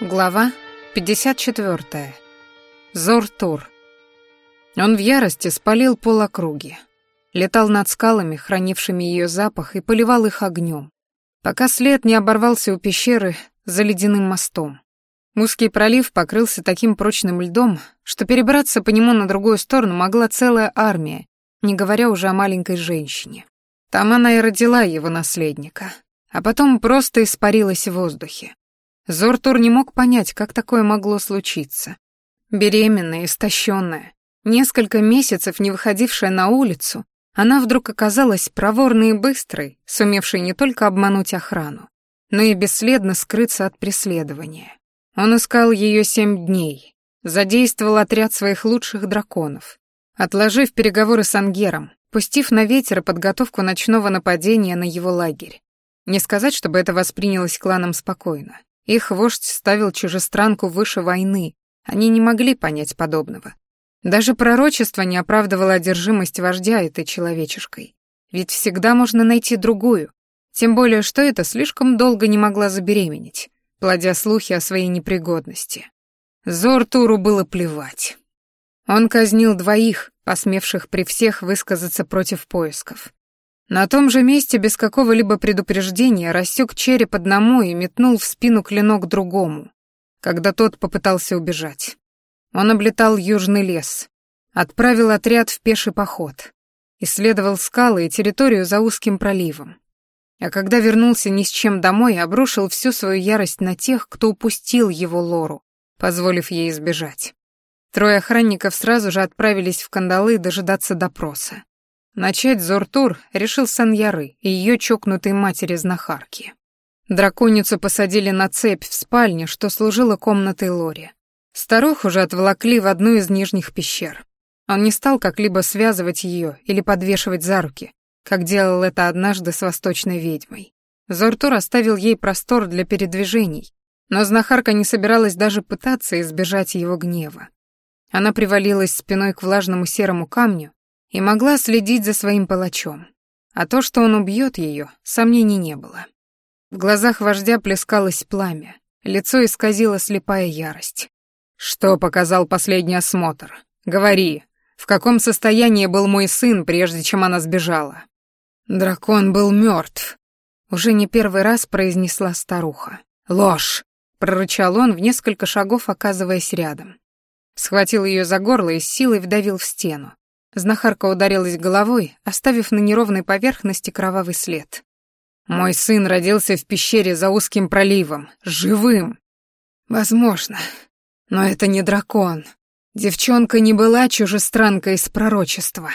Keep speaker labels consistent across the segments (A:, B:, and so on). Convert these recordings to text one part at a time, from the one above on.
A: Глава 54. Зор-Тур. Он в ярости спалил пол округи. Летал над скалами, хранившими ее запах, и поливал их огнем, пока след не оборвался у пещеры за ледяным мостом. Узкий пролив покрылся таким прочным льдом, что перебраться по нему на другую сторону могла целая армия, не говоря уже о маленькой женщине. Там она и родила его наследника, а потом просто испарилась в воздухе. Зортур не мог понять, как такое могло случиться. Беременная, истощенная, несколько месяцев не выходившая на улицу, она вдруг оказалась проворной и быстрой, сумевшей не только обмануть охрану, но и бесследно скрыться от преследования. Он искал ее семь дней, задействовал отряд своих лучших драконов, отложив переговоры с Ангером, пустив на ветер подготовку ночного нападения на его лагерь. Не сказать, чтобы это воспринялось кланом спокойно. Их вождь ставил чужестранку выше войны, они не могли понять подобного. Даже пророчество не оправдывало одержимость вождя этой человечешкой. Ведь всегда можно найти другую, тем более что это слишком долго не могла забеременеть, плодя слухи о своей непригодности. Зортуру было плевать. Он казнил двоих, посмевших при всех высказаться против поисков. На том же месте без какого-либо предупреждения рассек череп одному и метнул в спину клинок другому, когда тот попытался убежать. Он облетал южный лес, отправил отряд в пеший поход, исследовал скалы и территорию за узким проливом. А когда вернулся ни с чем домой, обрушил всю свою ярость на тех, кто упустил его лору, позволив ей избежать. Трое охранников сразу же отправились в кандалы дожидаться допроса. Начать Зортур решил Саньяры и ее чокнутой матери-знахарки. Драконицу посадили на цепь в спальне, что служила комнатой Лори. Старуху же отволокли в одну из нижних пещер. Он не стал как-либо связывать ее или подвешивать за руки, как делал это однажды с восточной ведьмой. Зортур оставил ей простор для передвижений, но знахарка не собиралась даже пытаться избежать его гнева. Она привалилась спиной к влажному серому камню и могла следить за своим палачом. А то, что он убьет ее, сомнений не было. В глазах вождя плескалось пламя, лицо исказило слепая ярость. «Что показал последний осмотр? Говори, в каком состоянии был мой сын, прежде чем она сбежала?» «Дракон был мертв», — уже не первый раз произнесла старуха. «Ложь!» — прорычал он в несколько шагов, оказываясь рядом. Схватил ее за горло и силой вдавил в стену, Знахарка ударилась головой, оставив на неровной поверхности кровавый след. «Мой сын родился в пещере за узким проливом, живым!» «Возможно, но это не дракон. Девчонка не была чужестранкой из пророчества».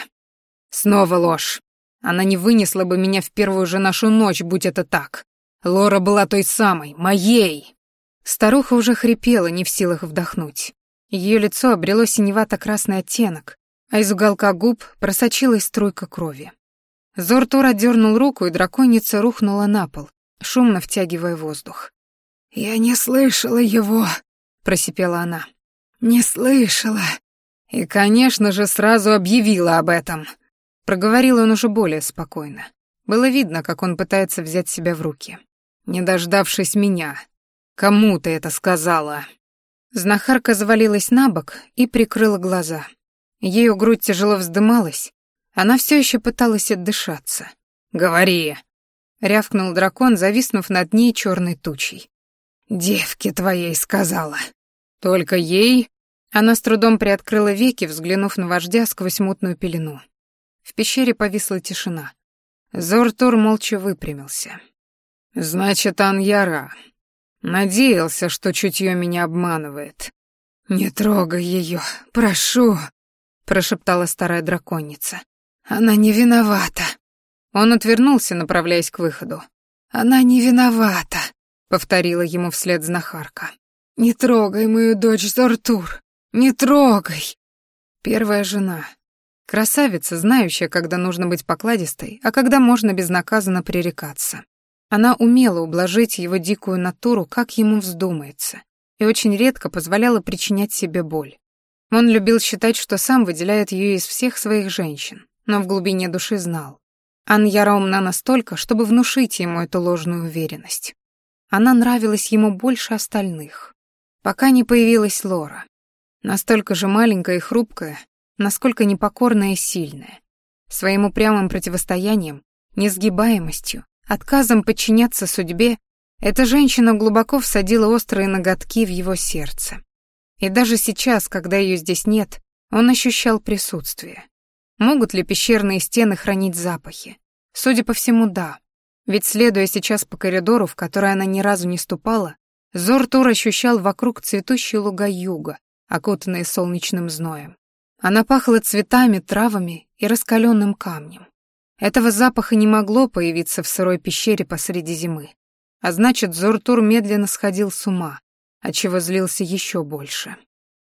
A: Снова ложь. Она не вынесла бы меня в первую же нашу ночь, будь это так. Лора была той самой, моей. Старуха уже хрипела, не в силах вдохнуть. Ее лицо обрело синевато-красный оттенок, а из уголка губ просочилась струйка крови. Зортур отдернул руку, и драконица рухнула на пол, шумно втягивая воздух. «Я не слышала его», — просипела она. «Не слышала». «И, конечно же, сразу объявила об этом», — проговорил он уже более спокойно. Было видно, как он пытается взять себя в руки. «Не дождавшись меня, кому ты это сказала?» Знахарка завалилась на бок и прикрыла глаза. Ее грудь тяжело вздымалась, она все еще пыталась отдышаться. «Говори!» — рявкнул дракон, зависнув над ней черной тучей. «Девке твоей сказала». «Только ей?» Она с трудом приоткрыла веки, взглянув на вождя сквозь мутную пелену. В пещере повисла тишина. Зортур молча выпрямился. «Значит, Аньяра. Надеялся, что чутье меня обманывает. Не трогай ее, прошу!» Прошептала старая драконица. Она не виновата. Он отвернулся, направляясь к выходу. Она не виновата, повторила ему вслед знахарка. Не трогай мою дочь Зортур. Не трогай. Первая жена. Красавица, знающая, когда нужно быть покладистой, а когда можно безнаказанно пререкаться. Она умела ублажить его дикую натуру, как ему вздумается, и очень редко позволяла причинять себе боль. Он любил считать, что сам выделяет ее из всех своих женщин, но в глубине души знал. Аньяра умна настолько, чтобы внушить ему эту ложную уверенность. Она нравилась ему больше остальных. пока не появилась Лора. Настолько же маленькая и хрупкая, насколько непокорная и сильная. Своим упрямым противостоянием, несгибаемостью, отказом подчиняться судьбе, эта женщина глубоко всадила острые ноготки в его сердце. И даже сейчас, когда ее здесь нет, он ощущал присутствие. Могут ли пещерные стены хранить запахи? Судя по всему, да. Ведь следуя сейчас по коридору, в который она ни разу не ступала, Зортур ощущал вокруг цветущие луга юга, окутанные солнечным зноем. Она пахла цветами, травами и раскаленным камнем. Этого запаха не могло появиться в сырой пещере посреди зимы. А значит, Зортур медленно сходил с ума, отчего злился еще больше.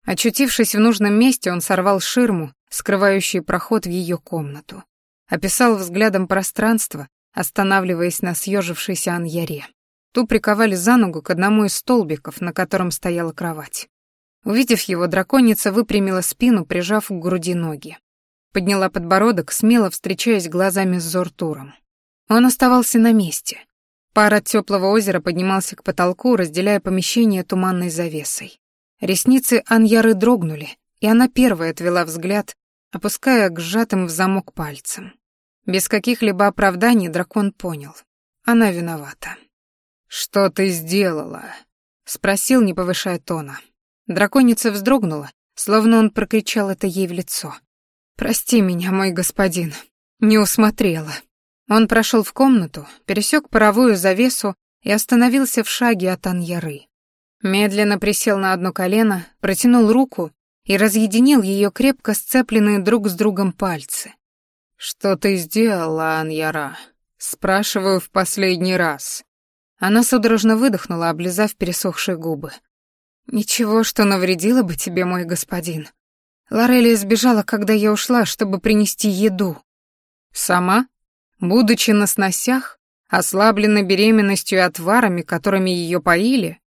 A: Очутившись в нужном месте, он сорвал ширму, скрывающую проход в ее комнату. Описал взглядом пространство, останавливаясь на съежившейся Аньяре. Ту приковали за ногу к одному из столбиков, на котором стояла кровать. Увидев его, драконица выпрямила спину, прижав к груди ноги. Подняла подбородок, смело встречаясь глазами с Зортуром. Он оставался на месте. Пар от теплого озера поднимался к потолку, разделяя помещение туманной завесой. Ресницы Аньяры дрогнули, и она первая отвела взгляд, опуская к сжатым в замок пальцем. Без каких-либо оправданий дракон понял. Она виновата. «Что ты сделала?» — спросил, не повышая тона. Драконица вздрогнула, словно он прокричал это ей в лицо. «Прости меня, мой господин, не усмотрела». Он прошел в комнату, пересек паровую завесу и остановился в шаге от Аньяры. Медленно присел на одно колено, протянул руку и разъединил ее крепко сцепленные друг с другом пальцы. «Что ты сделала, Аньяра?» «Спрашиваю в последний раз». Она судорожно выдохнула, облизав пересохшие губы. «Ничего, что навредило бы тебе, мой господин. Лорелия сбежала, когда я ушла, чтобы принести еду». «Сама? Будучи на сносях, ослаблена беременностью и отварами, которыми ее поили?»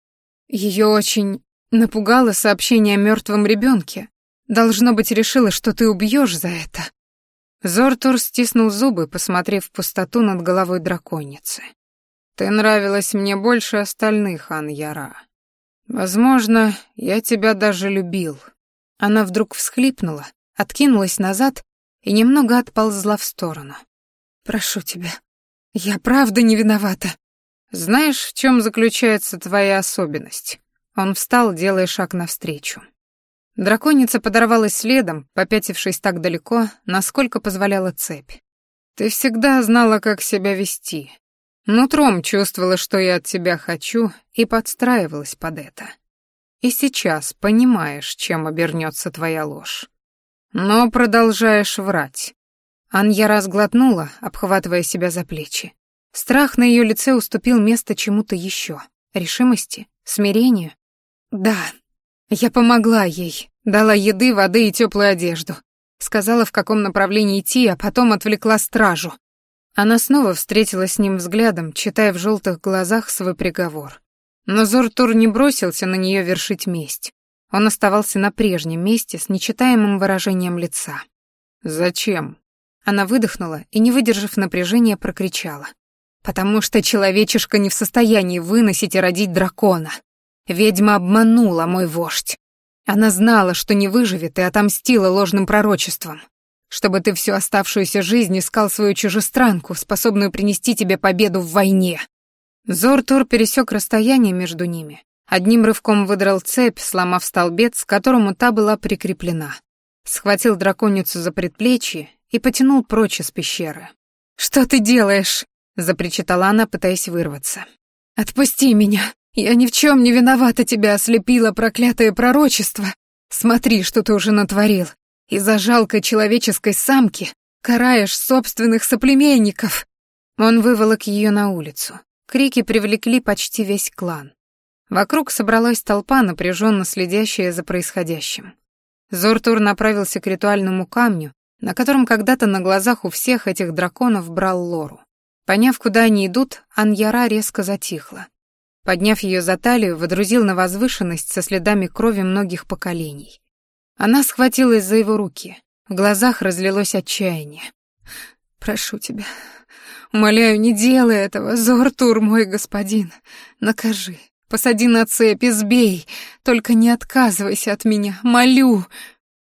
A: Ее очень напугало сообщение о мертвом ребенке. Должно быть, решила, что ты убьешь за это». Зортур стиснул зубы, посмотрев в пустоту над головой драконицы. «Ты нравилась мне больше остальных, Аньяра. Возможно, я тебя даже любил». Она вдруг всхлипнула, откинулась назад и немного отползла в сторону. «Прошу тебя, я правда не виновата». «Знаешь, в чем заключается твоя особенность?» Он встал, делая шаг навстречу. Драконица подорвалась следом, попятившись так далеко, насколько позволяла цепь. «Ты всегда знала, как себя вести. Нутром чувствовала, что я от тебя хочу, и подстраивалась под это. И сейчас понимаешь, чем обернется твоя ложь. Но продолжаешь врать». Анья разглотнула, обхватывая себя за плечи. Страх на ее лице уступил место чему-то еще. Решимости, смирению. «Да, я помогла ей, дала еды, воды и теплую одежду. Сказала, в каком направлении идти, а потом отвлекла стражу. Она снова встретилась с ним взглядом, читая в желтых глазах свой приговор. Но Зортур не бросился на нее вершить месть. Он оставался на прежнем месте с нечитаемым выражением лица. «Зачем?» Она выдохнула и, не выдержав напряжения, прокричала. «Потому что человечишка не в состоянии выносить и родить дракона. Ведьма обманула мой вождь. Она знала, что не выживет, и отомстила ложным пророчеством чтобы ты всю оставшуюся жизнь искал свою чужестранку, способную принести тебе победу в войне». Зортур пересек расстояние между ними. Одним рывком выдрал цепь, сломав столбец, к которому та была прикреплена. Схватил драконицу за предплечье и потянул прочь из пещеры. «Что ты делаешь?» — запричитала она, пытаясь вырваться. «Отпусти меня! Я ни в чем не виновата тебя ослепила проклятое пророчество! Смотри, что ты уже натворил! Из-за жалкой человеческой самки караешь собственных соплеменников. Он выволок ее на улицу. Крики привлекли почти весь клан. Вокруг собралась толпа, напряженно следящая за происходящим. Зортур направился к ритуальному камню, на котором когда-то на глазах у всех этих драконов брал Лору. Поняв, куда они идут, Аньяра резко затихла. Подняв ее за талию, водрузил на возвышенность со следами крови многих поколений. Она схватилась за его руки. В глазах разлилось отчаяние. «Прошу тебя, умоляю, не делай этого, Зортур, мой господин. Накажи, Посади на цепь, избей! Только не отказывайся от меня, молю!»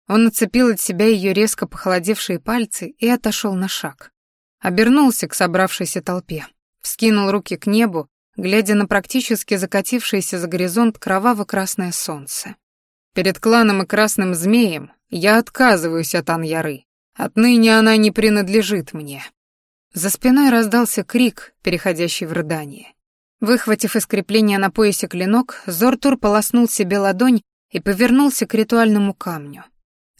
A: Он нацепил от себя ее резко похолодевшие пальцы и отошел на шаг. Обернулся к собравшейся толпе, вскинул руки к небу, глядя на практически закатившееся за горизонт кроваво-красное солнце. «Перед кланом и красным змеем я отказываюсь от Аньяры. Отныне она не принадлежит мне». За спиной раздался крик, переходящий в рыдание. Выхватив из крепления на поясе клинок, Зортур полоснул себе ладонь и повернулся к ритуальному камню.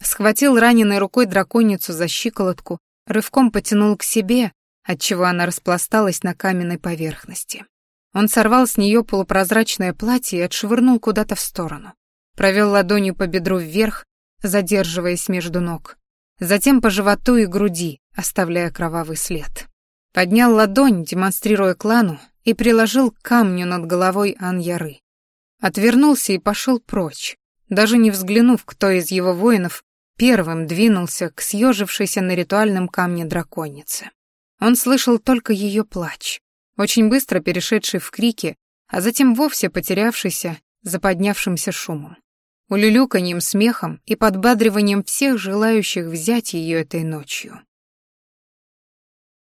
A: Схватил раненой рукой драконицу за щиколотку, рывком потянул к себе, отчего она распласталась на каменной поверхности. Он сорвал с нее полупрозрачное платье и отшвырнул куда-то в сторону. Провел ладонью по бедру вверх, задерживаясь между ног. Затем по животу и груди, оставляя кровавый след. Поднял ладонь, демонстрируя клану, и приложил к камню над головой Аньяры. Отвернулся и пошел прочь, даже не взглянув, кто из его воинов первым двинулся к съежившейся на ритуальном камне драконице. Он слышал только ее плач, очень быстро перешедший в крики, а затем вовсе потерявшийся за поднявшимся шумом. Улюлюканьем, смехом и подбадриванием всех желающих взять ее этой ночью.